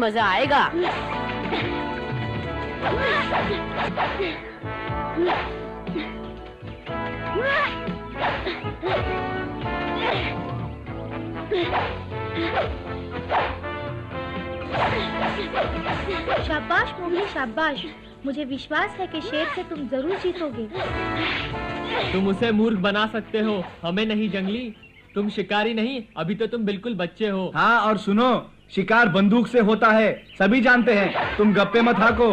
मज़ा आएगा। शाबाश मोगली शाबाश। मुझे विश्वास है कि शेर से तुम ज़रूर जीतोगे। तुम उसे मूर्ख बना सकते हो। हमें नहीं जंगली। तुम शिकारी नहीं अभी तो तुम बिल्कुल बच्चे हो। हाँ और सुनो। शिकार बंदूक से होता है सभी जानते हैं। तुम गप्पे मत हाको।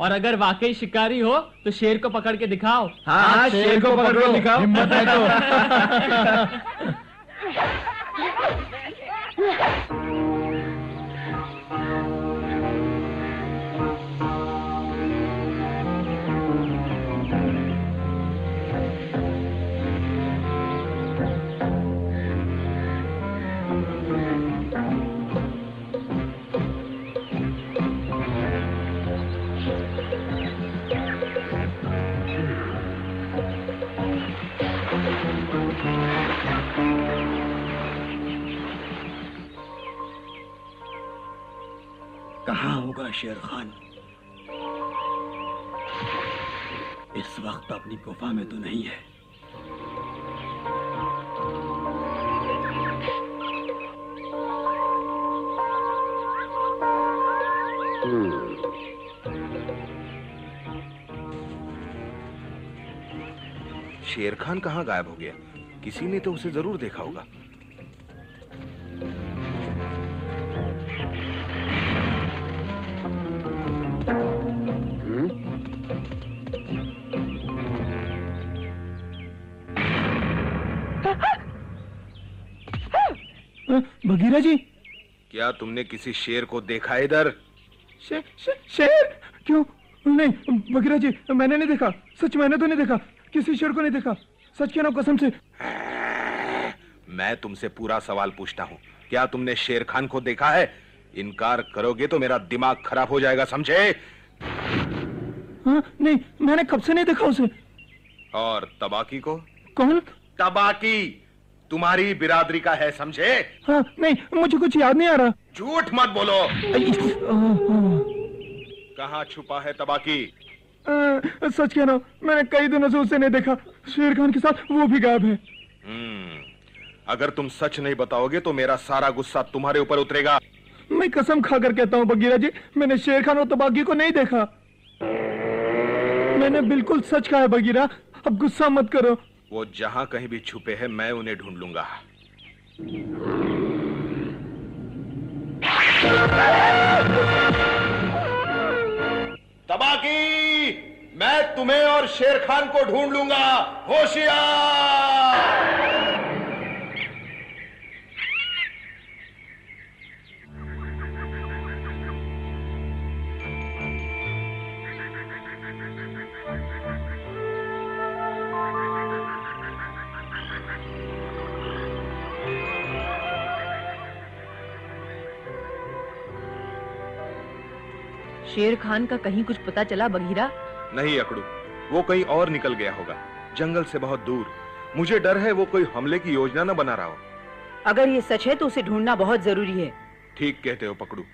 और अगर वाकई शिकारी हो तो शेर को पकड़ के दिखाओ। हाँ हाँ शेर को पकड़ के दिखाओ। हिम्मत है तो। शेर खान। इस वक्त अपनी गुफा में तो नहीं है। शेर खान कहाँ गायब हो गया? किसी ने तो उसे ज़रूर देखा होगा। बगीरा जी। क्या तुमने किसी शेर को देखा इधर? शे, शे, शेर? क्यों? नहीं बगीरा जी मैंने नहीं देखा। सच मैंने तो नहीं देखा। किसी शेर को नहीं देखा। सच के ना कसम से। मैं तुमसे पूरा सवाल पूछता हूँ। क्या तुमने शेर खान को देखा है? इनकार करोगे तो मेरा दिमाग खराब हो जाएगा समझे? हाँ नहीं मैंने कब से नहीं देखा उसे? और तबाकी को? कौन? तबाकी! तुम्हारी बिरादरी का है समझे? हाँ नहीं मुझे कुछ याद नहीं आ रहा। झूठ मत बोलो। आ, कहाँ छुपा है तबाकी? आ, सच कह रहा हूँ मैंने कई दिनों से उसे नहीं देखा। शेर खान के साथ वो भी गायब है। हम्म, अगर तुम सच नहीं बताओगे तो मेरा सारा गुस्सा तुम्हारे ऊपर उतरेगा। मैं कसम खाकर कहता हूँ बगीरा जी मैंने शेर खान और तबाकी को नहीं देखा। मैंने बिल्कुल सच कहा है बगीरा। अब गुस्सा मत करो। वो जहाँ कहीं भी छुपे हैं, मैं उन्हें ढूंढ लूँगा। तबाकी! मैं तुम्हें और शेर खान को ढूंढ लूँगा। होशियार! शेर खान का कहीं कुछ पता चला बघीरा? नहीं अकड़ू। वो कहीं और निकल गया होगा। जंगल से बहुत दूर। मुझे डर है वो कोई हमले की योजना न बना रहा हो। अगर ये सच है तो उसे ढूंढना बहुत ज़रूरी है। ठीक कहते हो पकड़ू।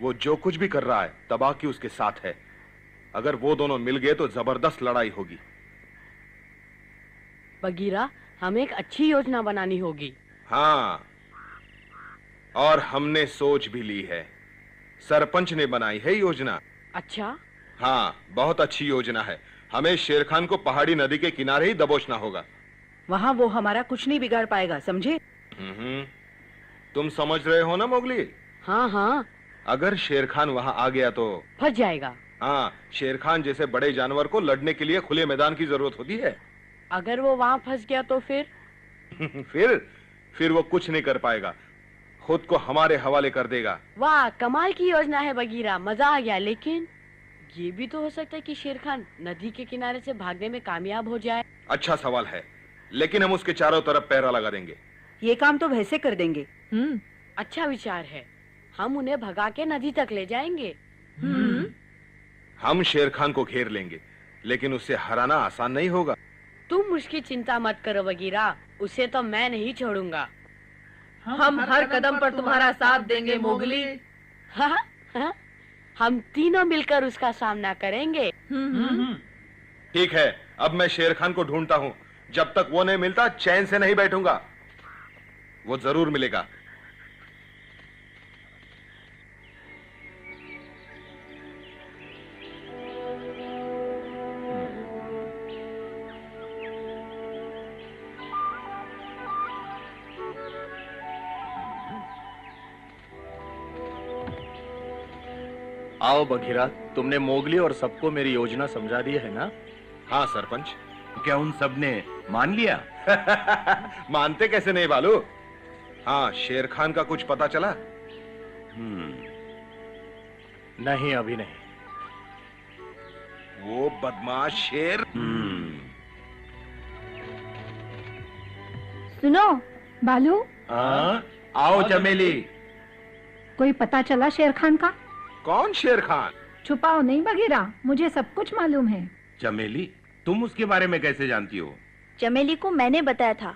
वो जो कुछ भी कर रहा है तबाकी उसके साथ है। अगर वो दोनों मिल गए तो ज़बरदस्त लड़ाई होगी। बगीरा हमें एक अच्छी योजना बनानी होगी। हाँ। और हमने सोच भी ली है। सरपंच ने बनाई है योजना। अच्छा? हाँ बहुत अच्छी योजना है। हमें शेर खान को पहाड़ी नदी के किनारे ही दबोचना होगा। वहाँ वो हमारा कुछ नहीं बिगाड़ पाएगा समझे? हम्म। तुम समझ रहे हो ना मोगली? हाँ हाँ। अगर शेर खान वहाँ आ गया तो? फंस जाएगा। हाँ शेर खान जैसे बड़े जानवर को लड़ने के लिए खुले मैदान की ज़रूरत होती है। अगर वो वहाँ फंस गया तो फिर? फिर? फिर वो कुछ नहीं कर पाएगा। खुद को हमारे हवाले कर देगा। वाह कमाल की योजना है बगीरा मज़ा आ गया लेकिन ये भी तो हो सकता है कि शेर खान नदी के किनारे से भागने में कामयाब हो जाए। अच्छा सवाल है लेकिन हम उसके चारों तरफ़ पहरा लगा देंगे। ये काम तो वैसे कर देंगे। हम्म अच्छा विचार है। हम उन्हें भगा के नदी तक ले जाएँगे। हम्म। हम शेर खान को घेर लेंगे लेकिन उसे हराना आसान नहीं होगा। तुम उसकी चिंता मत करो बगीरा उसे तो मैं नहीं छोड़ूँगा। हम हर कदम पर तुम्हारा साथ देंगे मोगली। हाँ हाँ? हम तीनों मिलकर उसका सामना करेंगे। ठीक है अब मैं शेर खान को ढूंढता हूँ। जब तक वो नहीं मिलता चैन से नहीं बैठूँगा। वो ज़रूर मिलेगा। आओ बघीरा तुमने मोगली और सबको मेरी योजना समझा दी है ना? हाँ सरपंच। क्या उन सबने मान लिया? मानते कैसे नहीं बालू? हाँ शेर खान का कुछ पता चला? नहीं अभी नहीं। वो बदमाश शेर। सुनो बालू। हाँ? आओ चमेली। कोई पता चला शेर खान का? कौन शेर खान छुपाओ नहीं बगीरा मुझे सब कुछ मालूम है। चमेली तुम उसके बारे में कैसे जानती हो? चमेली को मैंने बताया था।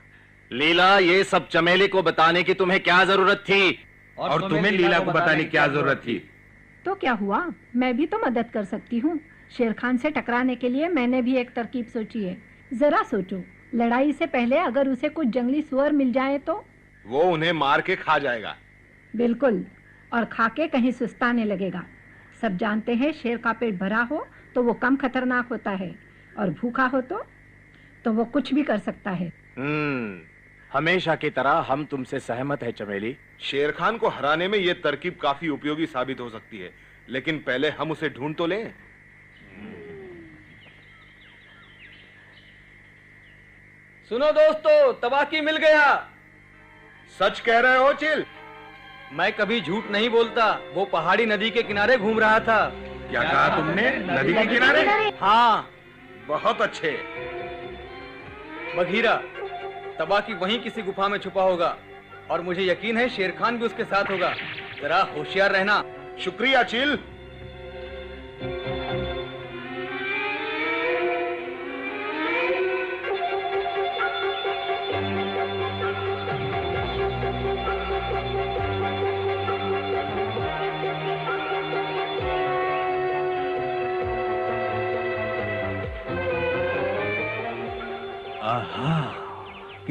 लीला ये सब चमेली को बताने की तुम्हें क्या ज़रूरत थी? और, तुम्हें लीला को बताने की क्या ज़रूरत थी? तो क्या हुआ? मैं भी तो मदद कर सकती हूँ। शेर खान से टकराने के लिए मैंने भी एक तरकीब सोची है। जरा सोचो लड़ाई से पहले अगर उसे कुछ जंगली सुअर मिल जाए तो? वो उन्हें मार के खा जाएगा। बिल्कुल। और खाके कहीं सुस्ताने लगेगा। सब जानते हैं शेर का पेट भरा हो तो वो कम खतरनाक होता है और भूखा हो तो तो वो कुछ भी कर सकता है। हम्म हमेशा की तरह हम तुमसे सहमत है चमेली। शेर खान को हराने में ये तरकीब काफ़ी उपयोगी साबित हो सकती है लेकिन पहले हम उसे ढूंढ तो लें। सुनो दोस्तों तबाकी मिल गया। सच कह रहे हो चिल। मैं कभी झूठ नहीं बोलता। वो पहाड़ी नदी के किनारे घूम रहा था। क्या कहा तुमने? नदी के किनारे? हाँ। बहुत अच्छे। बघीरा तबाकी वहीं किसी गुफा में छुपा होगा। और मुझे यकीन है शेर खान भी उसके साथ होगा। जरा होशियार रहना। शुक्रिया चिल।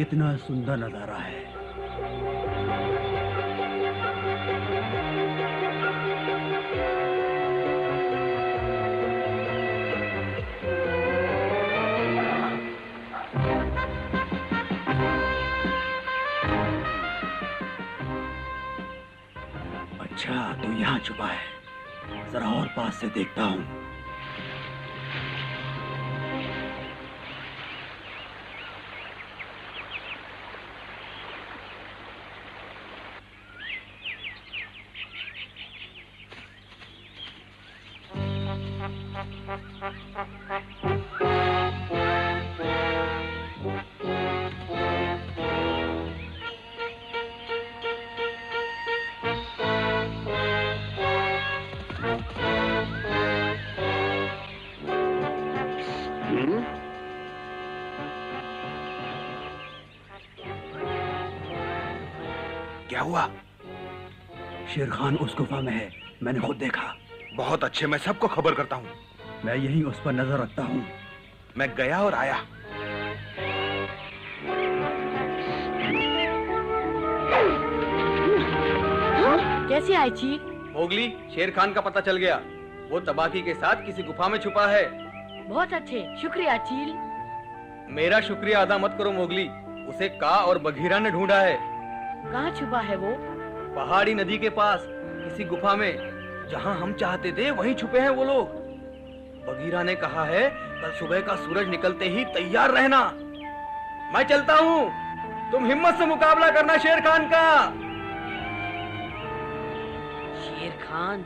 कितना सुंदर नज़ारा है। अच्छा तो यहाँ छुपा है। जरा और पास से देखता हूँ। क्या हुआ? शेर खान उस गुफा में है। मैंने खुद देखा। बहुत अच्छे। मैं सबको खबर करता हूँ। मैं यहीं उस पर नज़र रखता हूँ। मैं गया और आया। कैसे आई चील मोगली शेर खान का पता चल गया। वो तबाकी के साथ किसी गुफा में छुपा है। बहुत अच्छे। शुक्रिया चील मेरा शुक्रिया अदा मत करो मोगली। उसे का और बघीरा ने ढूंढा है। कहाँ छुपा है वो? पहाड़ी नदी के पास किसी गुफा में। जहाँ हम चाहते थे वहीं छुपे हैं वो लोग। बगीरा ने कहा है कल सुबह का सूरज निकलते ही तैयार रहना। मैं चलता हूँ। तुम हिम्मत से मुकाबला करना शेर खान का। शेर खान?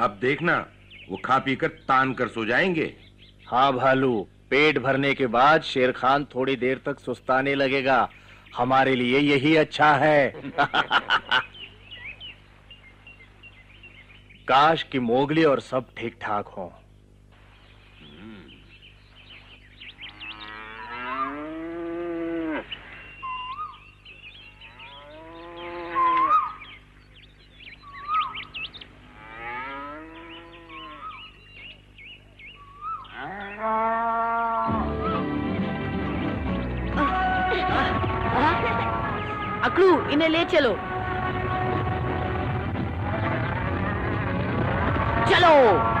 अब देखना वो खा पी कर तान कर सो जाएँगे। हाँ भालू पेट भरने के बाद शेर खान थोड़ी देर तक सुस्ताने लगेगा। हमारे लिए यही अच्छा है। काश कि मोगली और सब ठीक ठाक हों। चलो। चलो।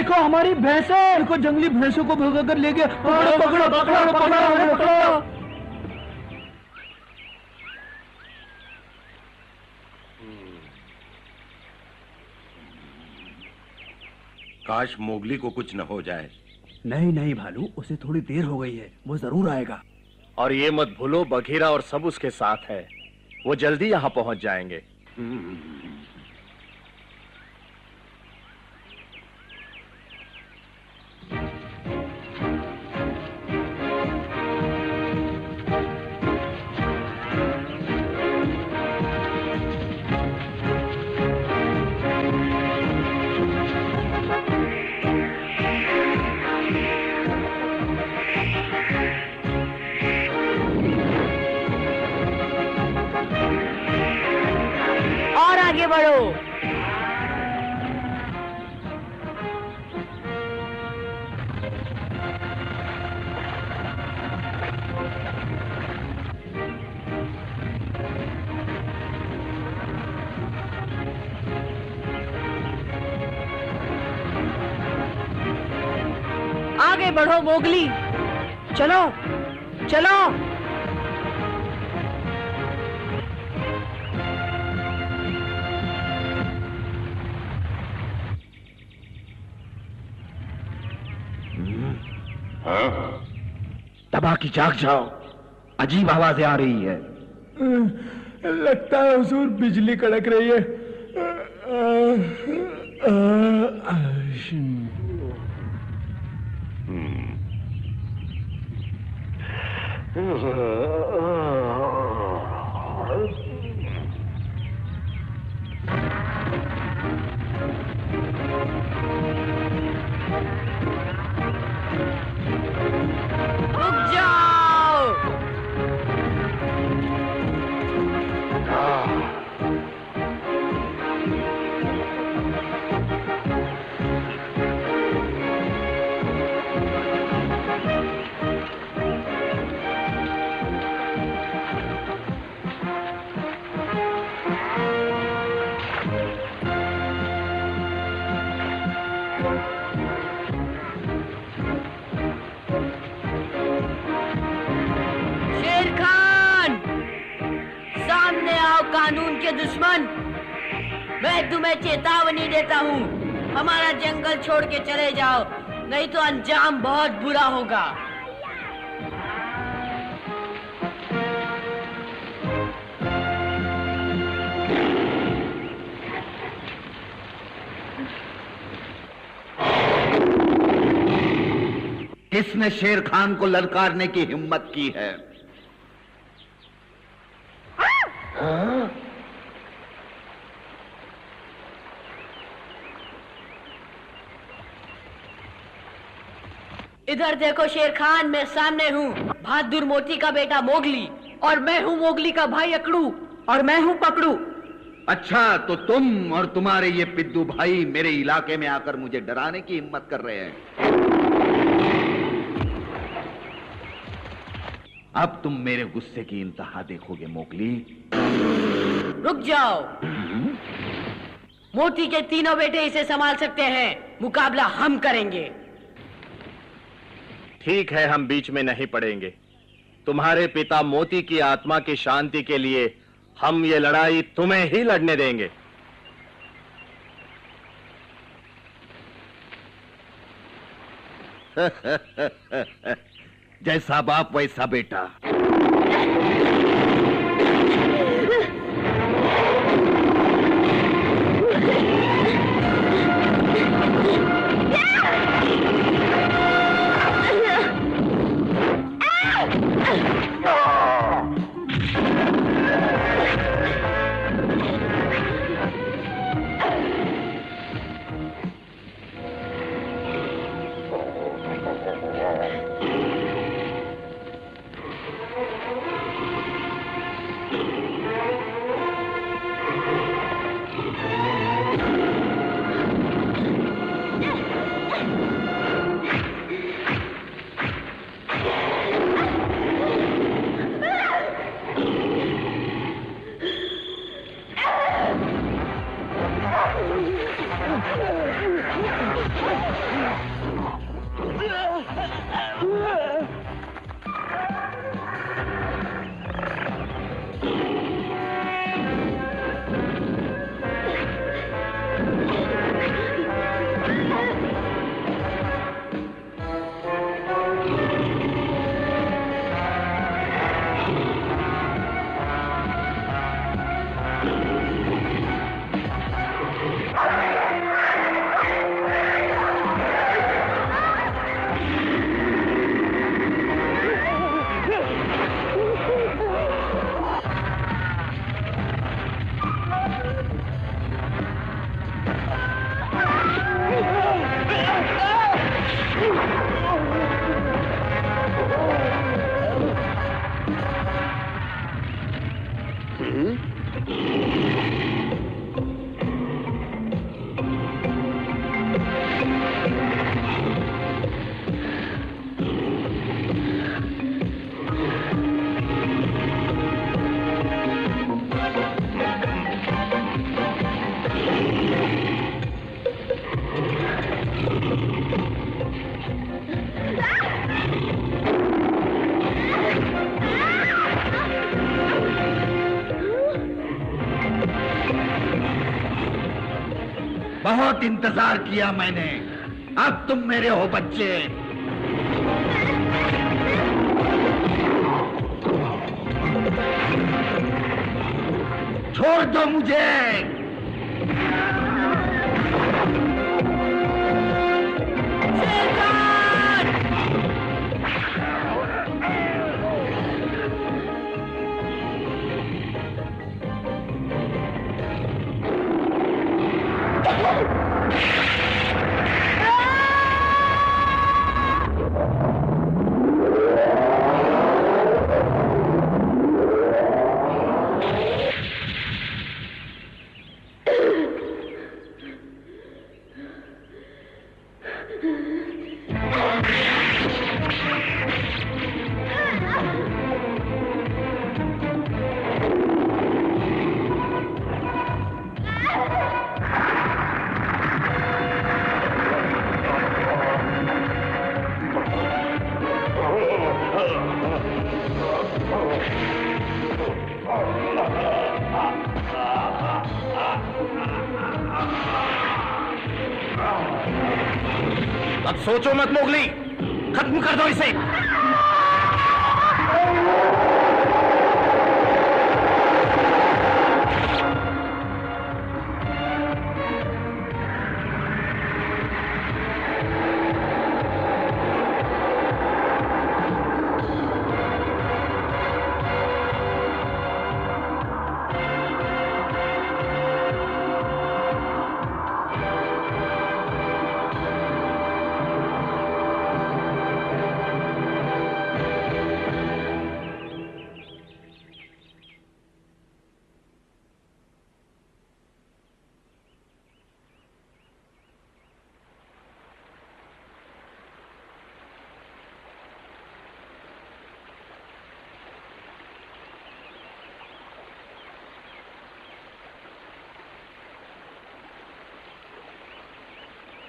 देखो हमारी भैंसे देखो जंगली भैंसों को भगा कर ले गया पकड़ो पकड़ो पकड़ो पकड़ो पकड़ो काश मोगली को कुछ न हो जाए। नहीं नहीं भालू उसे थोड़ी देर हो गई है। वो ज़रूर आएगा। और ये मत भूलो बघीरा और सब उसके साथ है। वो जल्दी यहाँ पहुँच जाएँगे। आगे बढ़ो। आगे बढ़ो मोगली। चलो चलो। तबाह की जाग जाओ अजीब आवाज़ें आ रही है। लगता है हुजूर बिजली कड़क रही है। रुक के दुश्मन। मैं तुम्हें चेतावनी देता हूँ। हमारा जंगल छोड़ के चले जाओ नहीं तो अंजाम बहुत बुरा होगा। किसने शेर खान को ललकारने की हिम्मत की है? इधर देखो शेर खान मैं सामने हूँ। बहादुर मोती का बेटा मोगली और मैं हूँ मोगली का भाई अकड़ू और मैं हूँ पकड़ू। अच्छा तो तुम और तुम्हारे ये पिद्दू भाई मेरे इलाके में आकर मुझे डराने की हिम्मत कर रहे हैं। अब तुम मेरे गुस्से की इंतहा देखोगे मोगली। रुक जाओ। मोती के तीनों बेटे इसे संभाल सकते हैं। मुकाबला हम करेंगे। ठीक है, हम बीच में नहीं पड़ेंगे। तुम्हारे पिता मोती की आत्मा की शांति के लिए हम ये लड़ाई तुम्हें ही लड़ने देंगे। जैसा बाप, वैसा बेटा। बहुत इंतज़ार किया मैंने। अब तुम मेरे हो बच्चे। छोड़ दो मुझे। अब सोचो मत मोगली। खत्म कर दो इसे।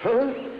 हाँ